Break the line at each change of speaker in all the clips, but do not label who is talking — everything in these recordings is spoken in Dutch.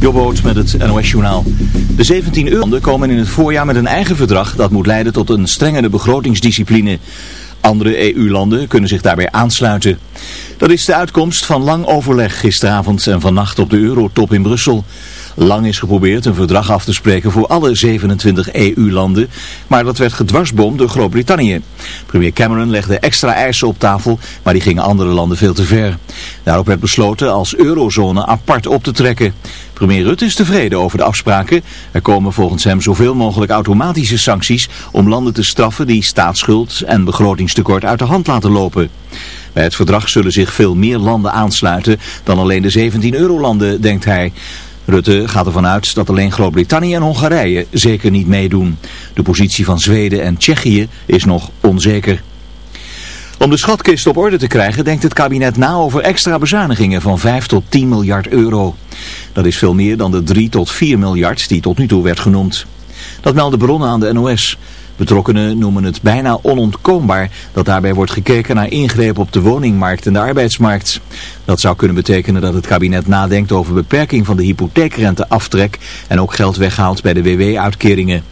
Jobboot met het NOS-journaal. De 17 euro komen in het voorjaar met een eigen verdrag dat moet leiden tot een strengere begrotingsdiscipline. Andere EU-landen kunnen zich daarbij aansluiten. Dat is de uitkomst van lang overleg gisteravond en vannacht op de Eurotop in Brussel. Lang is geprobeerd een verdrag af te spreken voor alle 27 EU-landen, maar dat werd gedwarsboomd door Groot-Brittannië. Premier Cameron legde extra eisen op tafel, maar die gingen andere landen veel te ver. Daarop werd besloten als eurozone apart op te trekken. Premier Rutte is tevreden over de afspraken. Er komen volgens hem zoveel mogelijk automatische sancties om landen te straffen die staatsschuld en begrotingstekort uit de hand laten lopen. Bij het verdrag zullen zich veel meer landen aansluiten dan alleen de 17 eurolanden, denkt hij. Rutte gaat ervan uit dat alleen Groot-Brittannië en Hongarije zeker niet meedoen. De positie van Zweden en Tsjechië is nog onzeker. Om de schatkist op orde te krijgen denkt het kabinet na over extra bezuinigingen van 5 tot 10 miljard euro. Dat is veel meer dan de 3 tot 4 miljard die tot nu toe werd genoemd. Dat melden bronnen aan de NOS. Betrokkenen noemen het bijna onontkoombaar dat daarbij wordt gekeken naar ingrepen op de woningmarkt en de arbeidsmarkt. Dat zou kunnen betekenen dat het kabinet nadenkt over beperking van de hypotheekrenteaftrek en ook geld weghaalt bij de WW-uitkeringen.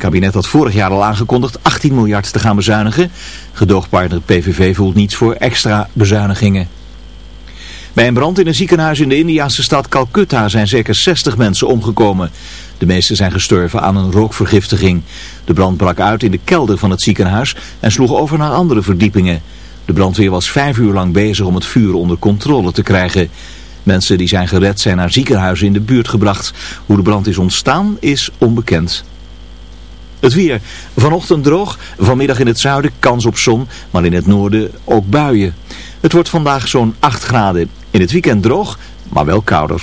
Kabinet had vorig jaar al aangekondigd 18 miljard te gaan bezuinigen. Gedoogpartner PVV voelt niets voor extra bezuinigingen. Bij een brand in een ziekenhuis in de Indiase stad Calcutta zijn zeker 60 mensen omgekomen. De meeste zijn gestorven aan een rookvergiftiging. De brand brak uit in de kelder van het ziekenhuis en sloeg over naar andere verdiepingen. De brandweer was vijf uur lang bezig om het vuur onder controle te krijgen. Mensen die zijn gered zijn naar ziekenhuizen in de buurt gebracht. Hoe de brand is ontstaan is onbekend. Het weer. Vanochtend droog, vanmiddag in het zuiden kans op zon, maar in het noorden ook buien. Het wordt vandaag zo'n 8 graden. In het weekend droog, maar wel kouder.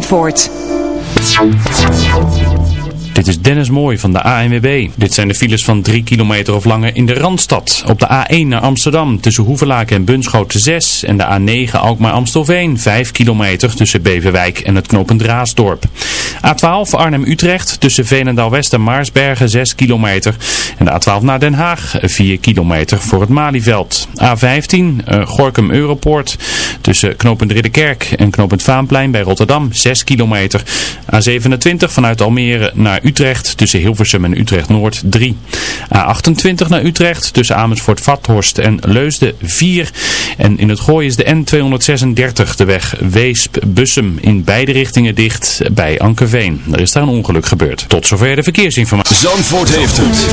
Zandvoort.
Dit is Dennis Mooi van de ANWB. Dit zijn de files van 3 kilometer of langer in de Randstad. Op de A1 naar Amsterdam tussen Hoevelaken en Bunschoten 6. En de A9 Alkmaar-Amstelveen 5 kilometer tussen Beverwijk en het knooppunt Raasdorp. A12 Arnhem-Utrecht tussen Veenendaal-West en Maarsbergen 6 kilometer. En de A12 naar Den Haag 4 kilometer voor het Malieveld. A15 uh, Gorkum-Europoort tussen knooppunt Ridderkerk en knooppunt Vaanplein bij Rotterdam 6 kilometer. A27 vanuit Almere naar Utrecht tussen Hilversum en Utrecht-Noord 3. A28 naar Utrecht tussen Amersfoort-Vathorst en Leusden 4. En in het gooi is de N236 de weg Weesp-Bussum in beide richtingen dicht bij Ankerveen. Er is daar een ongeluk gebeurd. Tot zover de verkeersinformatie.
Zandvoort heeft het.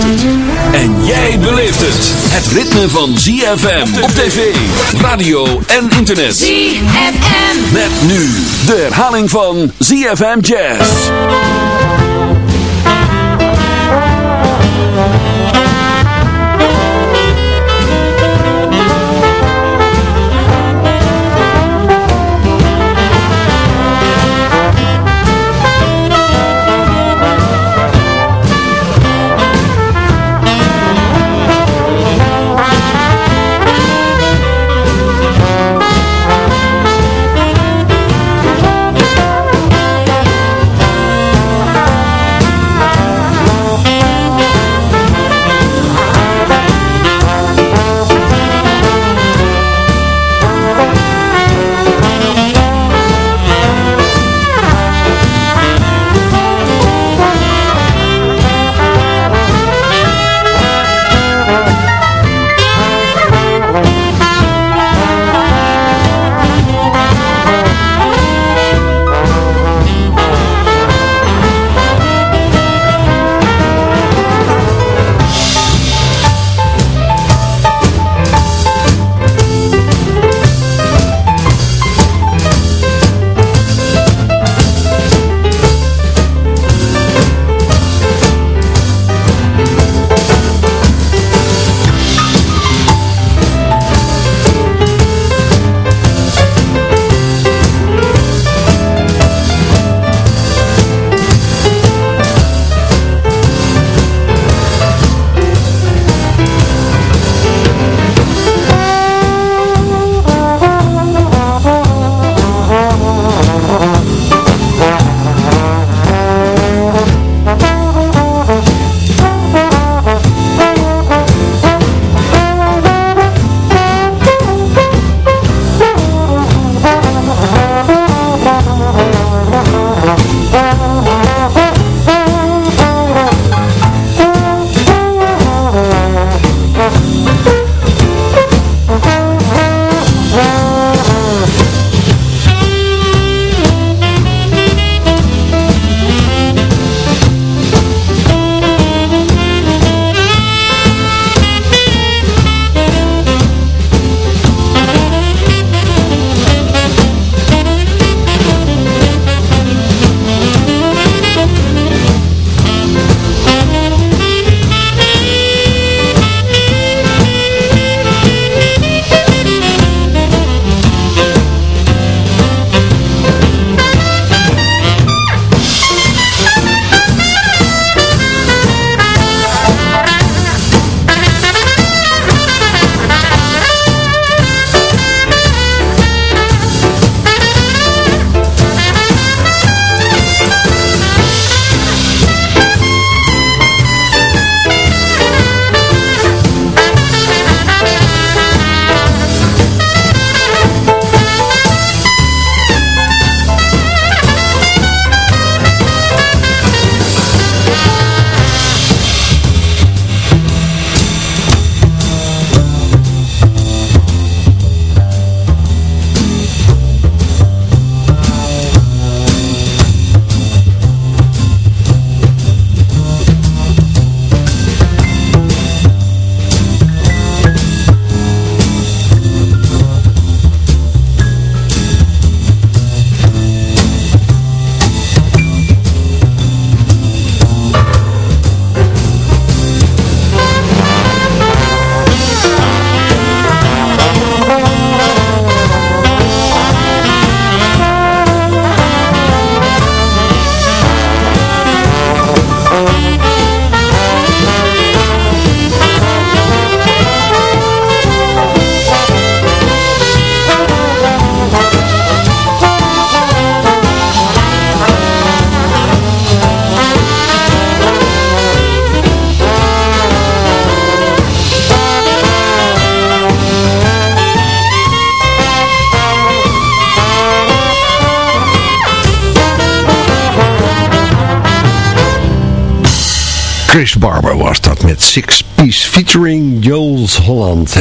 En jij beleeft het. Het ritme van ZFM op tv, radio en internet.
ZFM.
Met nu de herhaling van ZFM Jazz.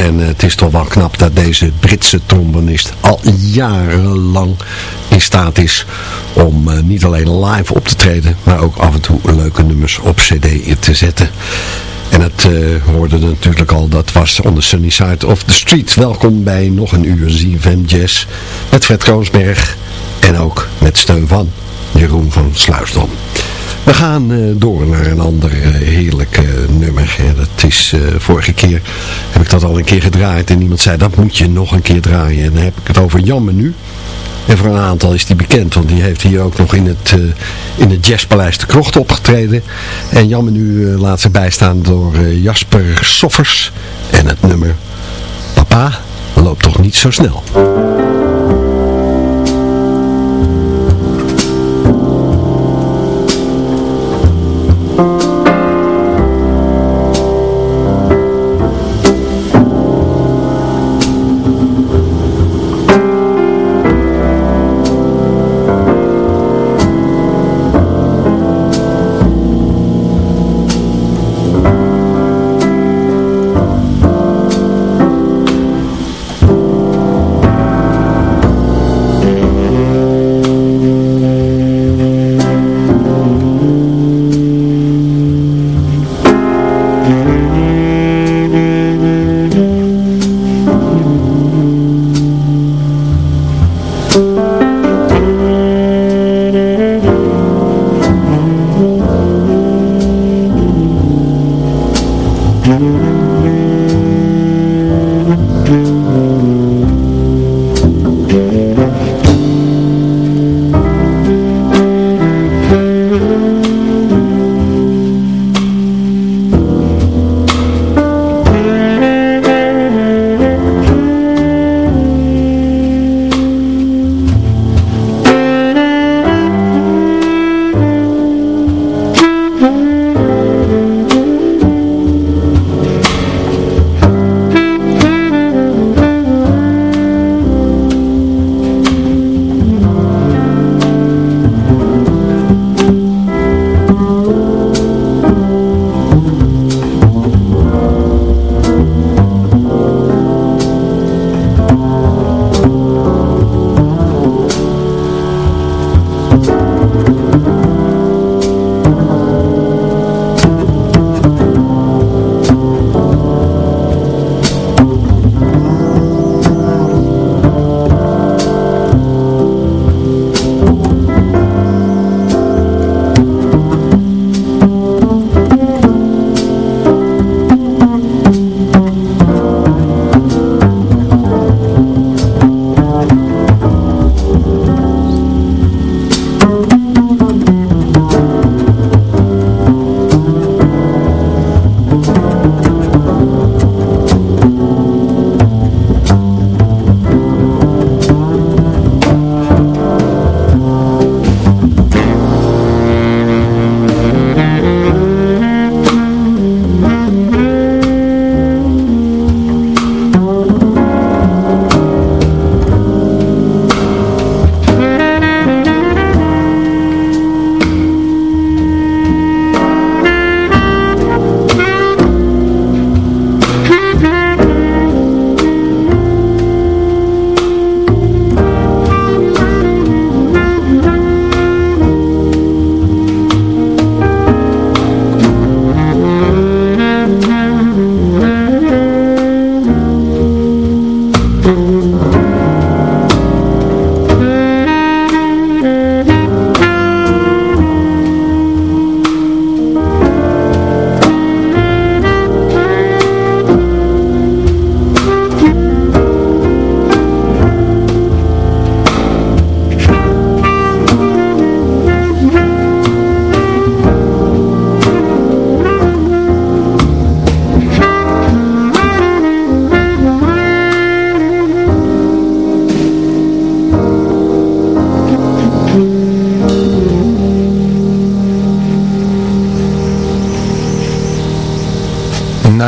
En het is toch wel knap dat deze Britse trombonist al jarenlang in staat is om uh, niet alleen live op te treden, maar ook af en toe leuke nummers op cd te zetten. En het uh, hoorde natuurlijk al, dat was on the sunny side of the street. Welkom bij nog een uur ZFM Jazz met Fred Kroonsberg en ook met steun van Jeroen van Sluisdom. We gaan uh, door naar een ander uh, heerlijk nummer. Ja, dat is, vorige keer heb ik dat al een keer gedraaid en iemand zei dat moet je nog een keer draaien. En dan heb ik het over Jan Menu. En voor een aantal is die bekend, want die heeft hier ook nog in het, uh, in het Jazzpaleis de Krocht opgetreden. En Jan Menu laat zich bijstaan door Jasper Soffers. En het nummer Papa loopt toch niet zo snel.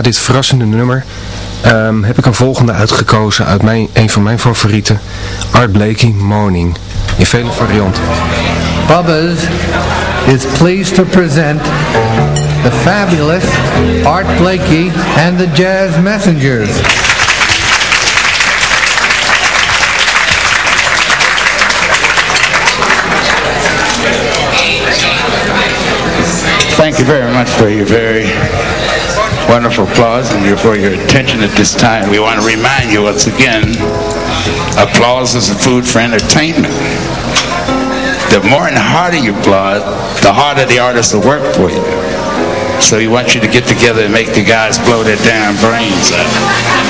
Dit verrassende nummer um, heb ik een volgende uitgekozen uit mijn, een van mijn favorieten. Art Blakey, Morning. In vele varianten.
Bubba's is pleased to present the fabulous Art Blakey and the Jazz Messengers.
Thank you very much for your very wonderful applause and for your attention at this time. We want to remind you once again, applause is a food for entertainment. The more and harder you applaud, the harder the artist will work for you. So we want you to get together and make the guys blow their damn brains out.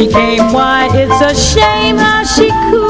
She came, why it's a shame how she cools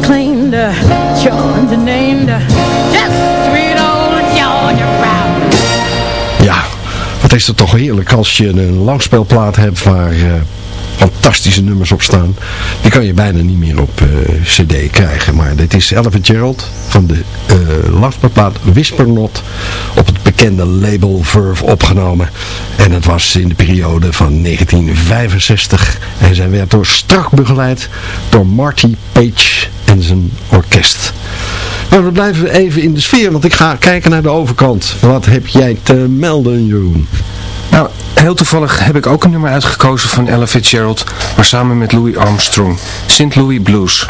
Claimed, Georgia named, sweet old.
Ja, wat is het toch heerlijk als je een langspeelplaat hebt waar uh, fantastische nummers op staan. Die kan je bijna niet meer op uh, cd krijgen. Maar dit is Elvin Gerald van de uh, langspeelplaat Whispernot op het bekende label Verve opgenomen. En het was in de periode van 1965. En zij werd door strak begeleid door Marty Page en zijn orkest. Maar we blijven even in de sfeer, want ik ga kijken naar de overkant. Wat heb jij te melden, Jeroen?
Nou, heel toevallig heb ik ook een nummer uitgekozen van Ella Fitzgerald, maar samen met Louis Armstrong. St. Louis Blues.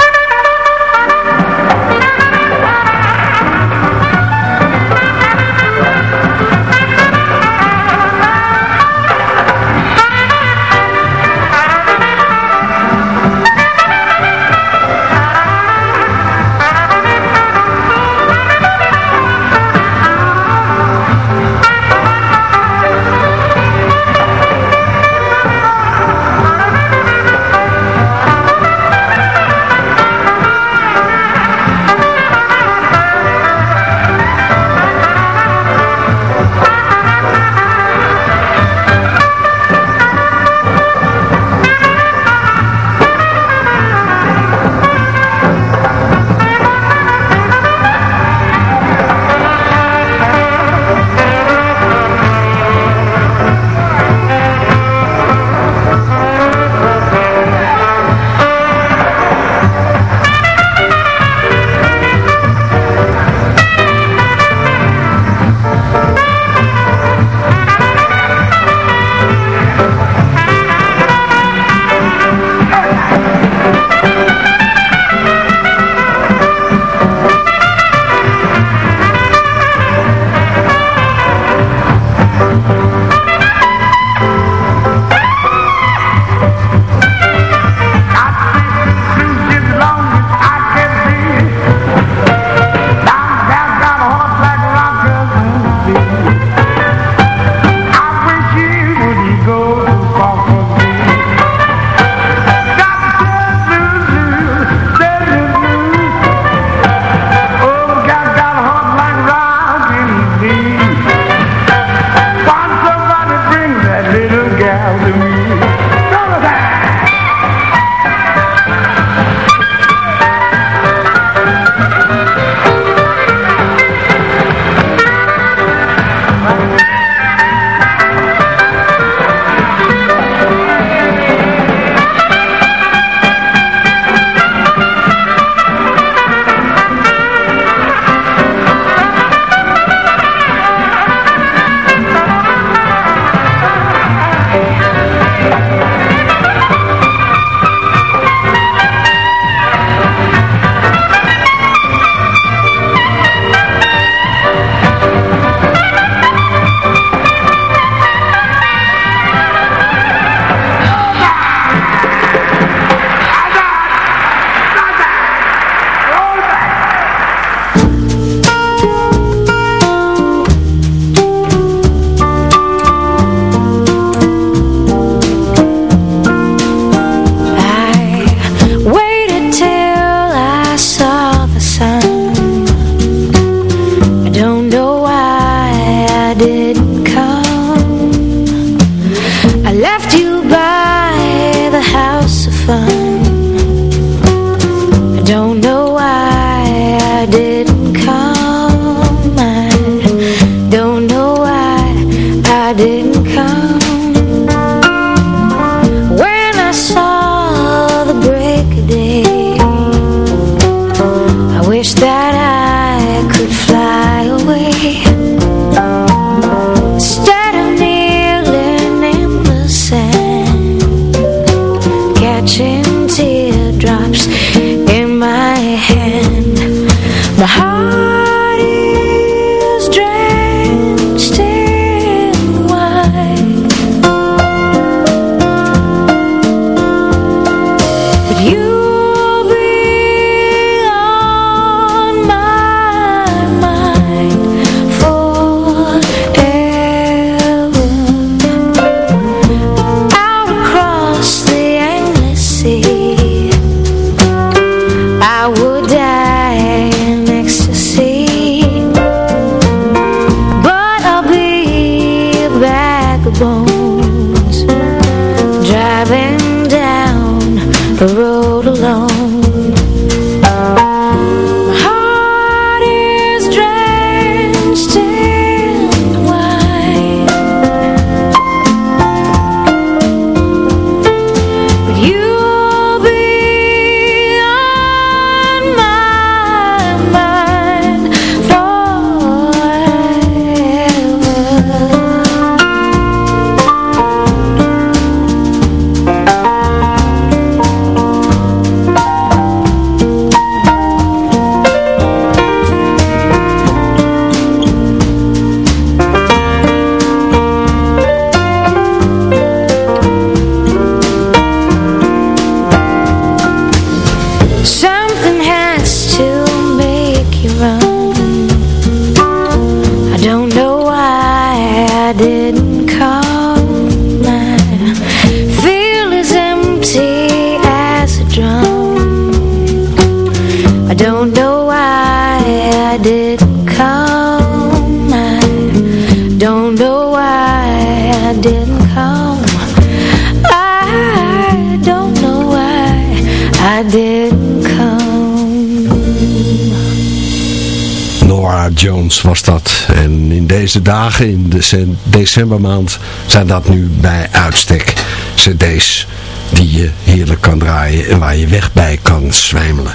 Deze dagen, in de decembermaand, zijn dat nu bij uitstek cd's die je heerlijk kan draaien en waar je weg bij kan zwijmelen.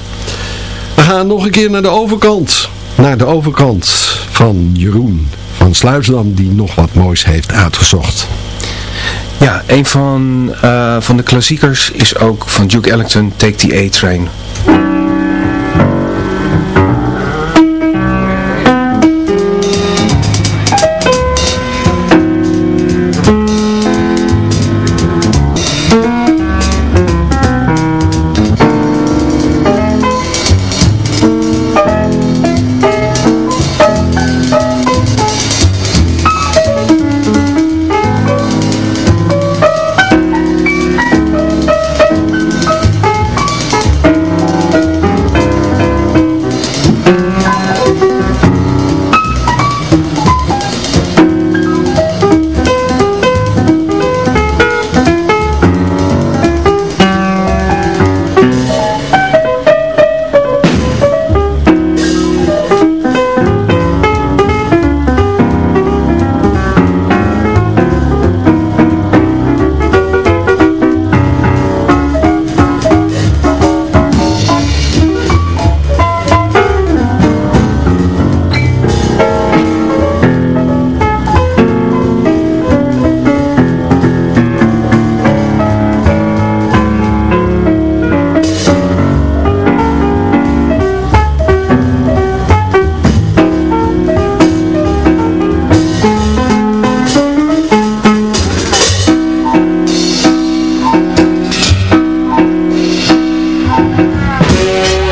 We gaan nog een keer naar de overkant. Naar de overkant van Jeroen van Sluisdam die nog wat moois heeft uitgezocht.
Ja, een van, uh, van de klassiekers is ook van Duke Ellington, Take the A-Train. Bye.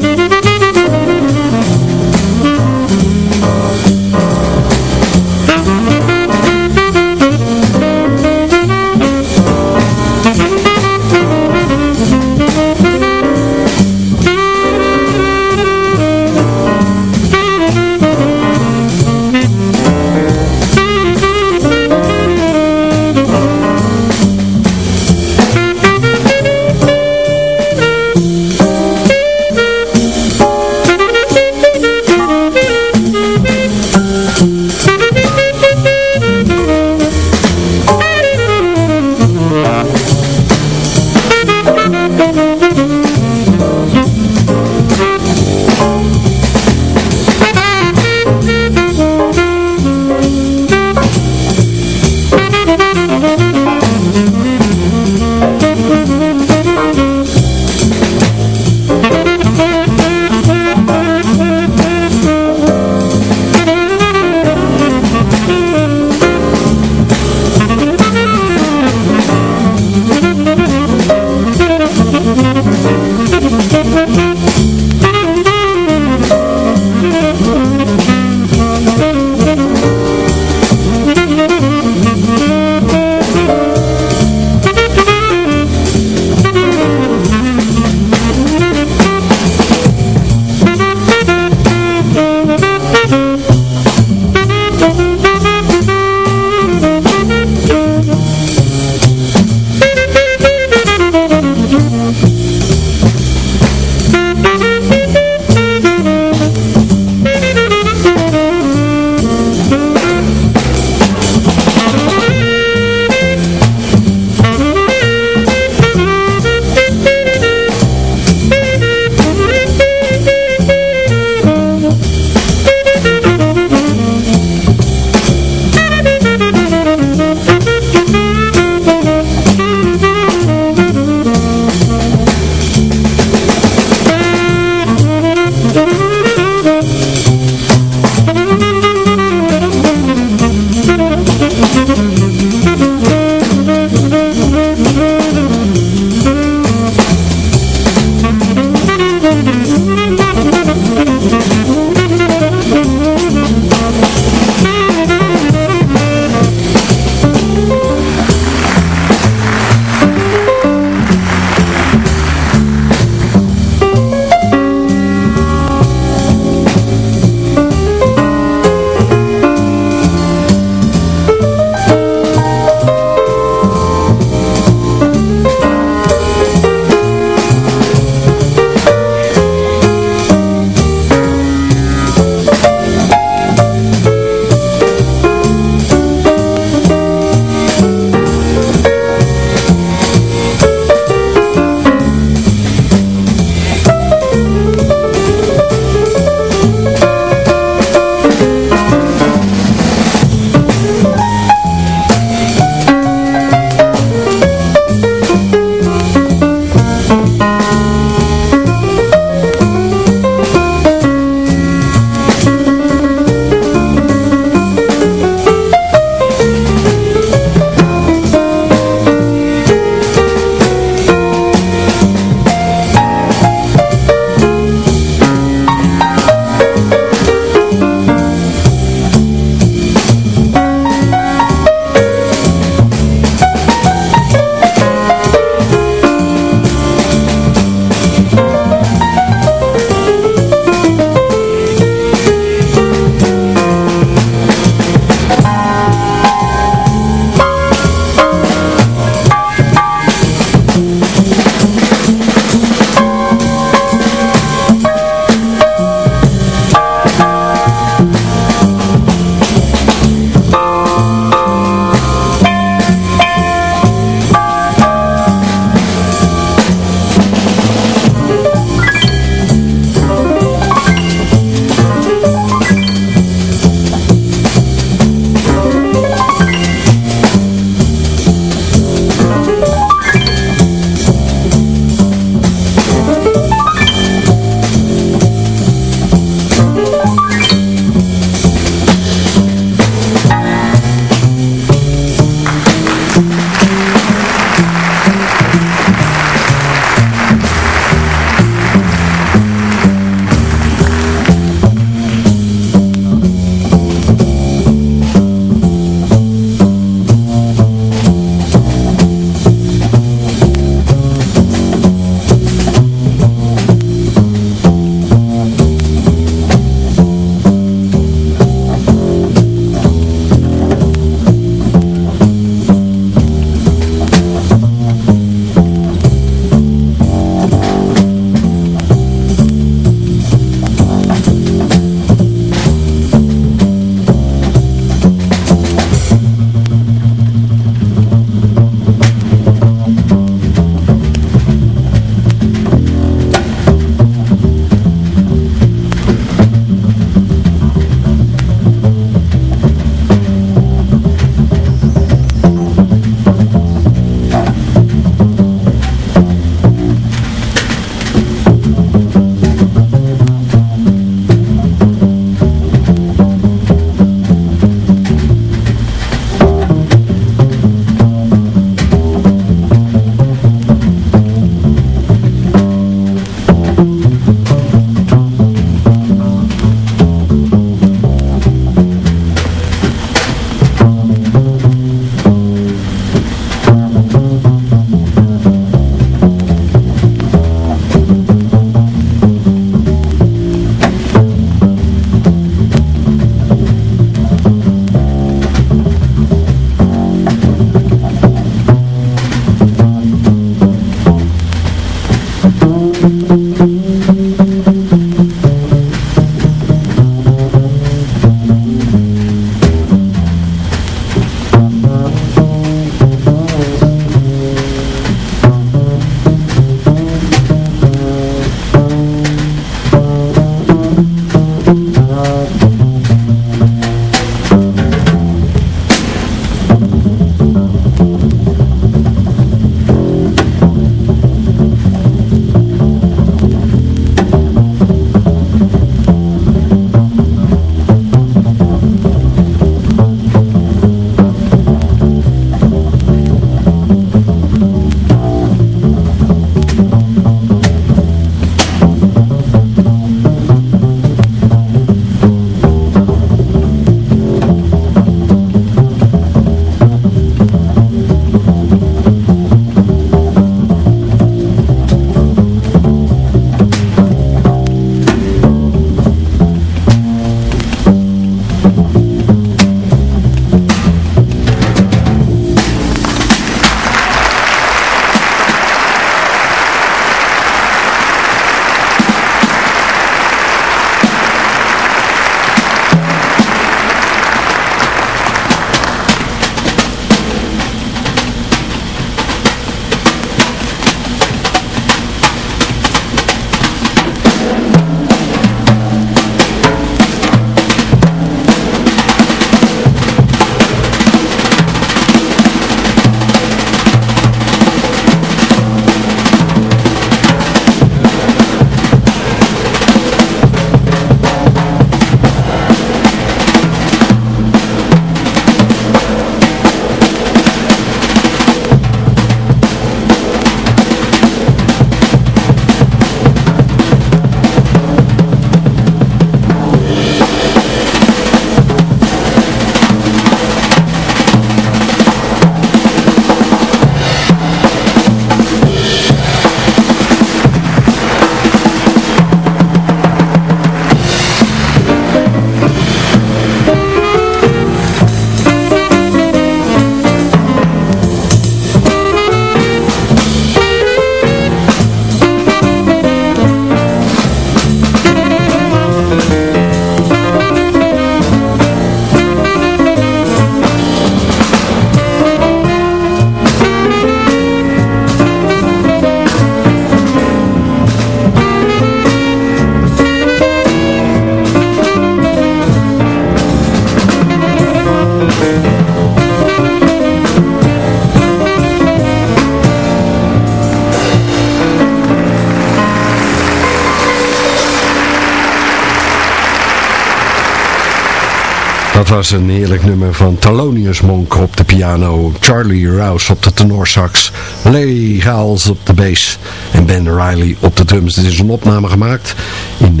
Dat was een heerlijk nummer van Thelonious Monk op de piano, Charlie Rouse op de tenorsax, Larry Gaals op de bass en Ben Riley op de drums. Dit is een opname gemaakt in 1963-1964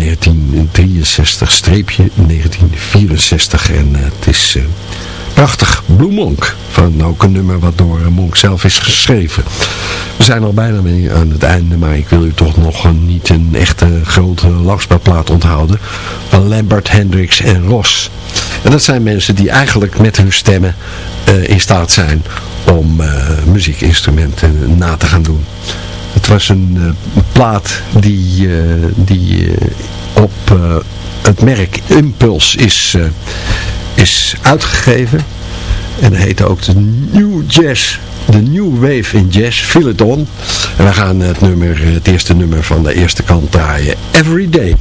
en eh, het is uh, prachtig. Blue Monk, van ook een nummer wat door Monk zelf is geschreven. We zijn al bijna mee aan het einde, maar ik wil u toch nog niet een echte grote lafspeelplaat onthouden van Lambert, Hendricks en Ross. En dat zijn mensen die eigenlijk met hun stemmen uh, in staat zijn om uh, muziekinstrumenten na te gaan doen. Het was een, uh, plaat die, die op het merk Impuls is, is uitgegeven. En dat heette ook de New Jazz, de New Wave in Jazz, Feel It On. En we gaan het, nummer, het eerste nummer van de eerste kant draaien, Every Day.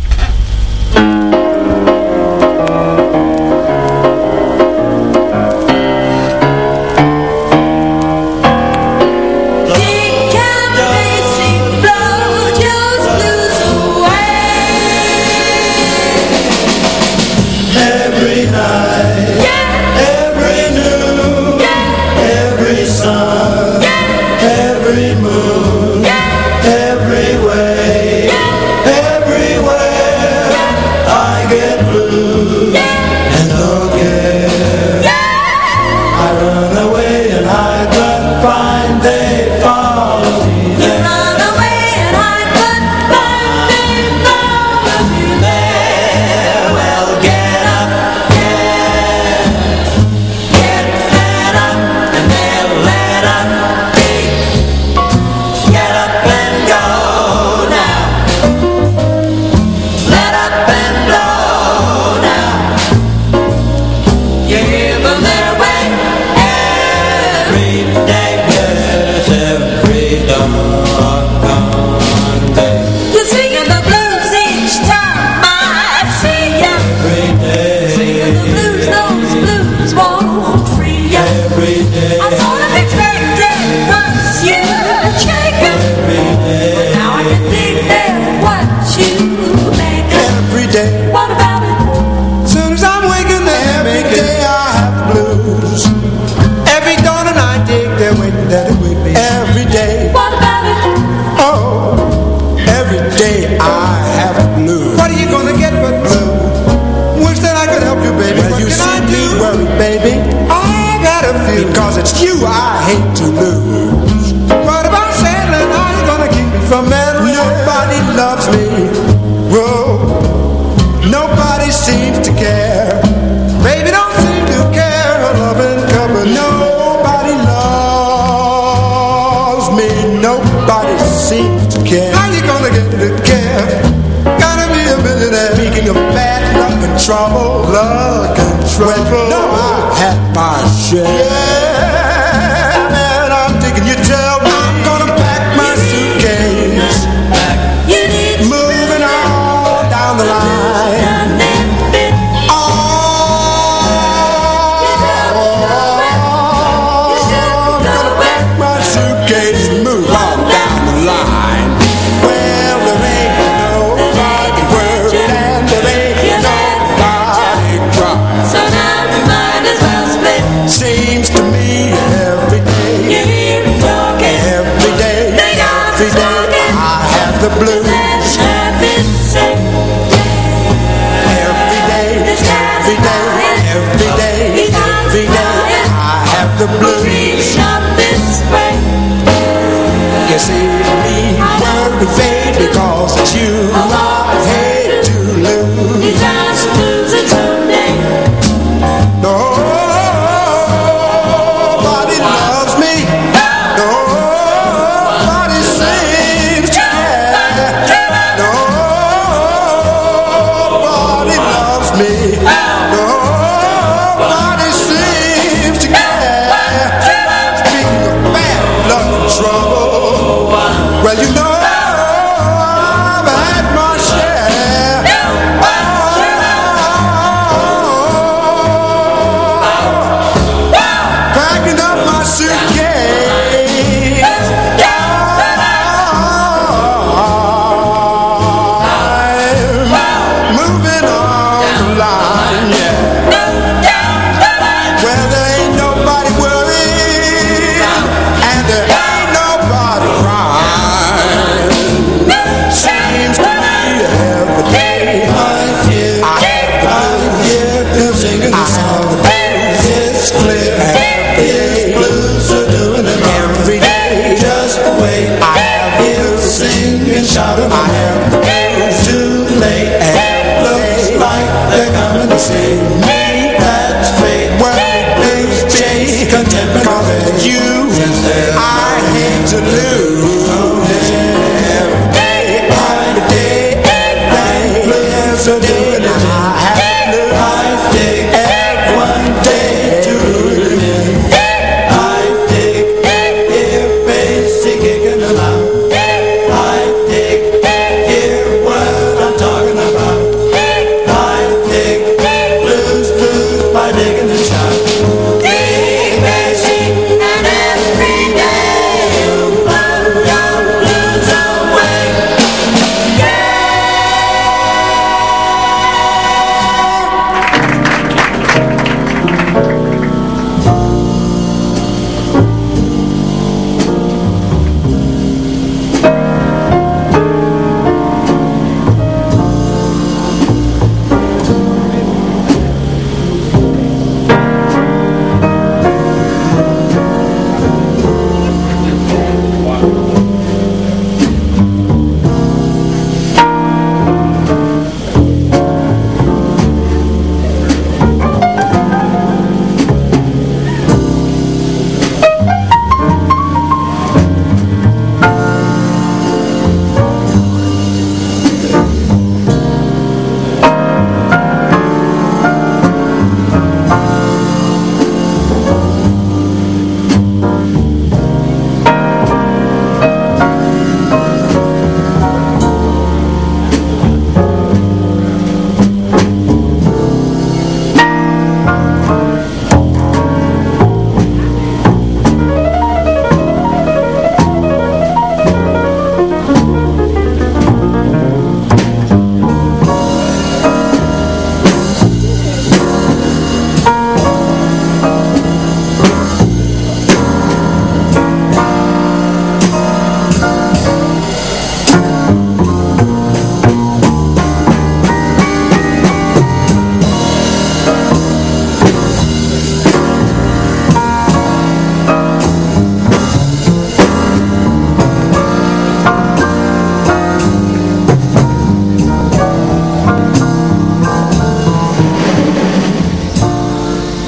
the blue.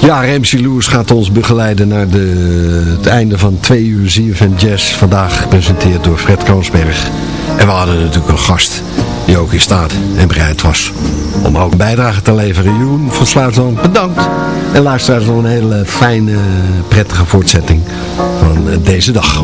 Ja, Ramsey Lewis gaat ons begeleiden naar de, het einde van twee uur ZFM Jazz. Vandaag gepresenteerd door Fred Kroonsberg. En we hadden natuurlijk een gast die ook in staat en bereid was om ook een bijdrage te leveren. Jeroen van Sluitland, bedankt. En luisteraars nog een hele fijne, prettige voortzetting van deze dag.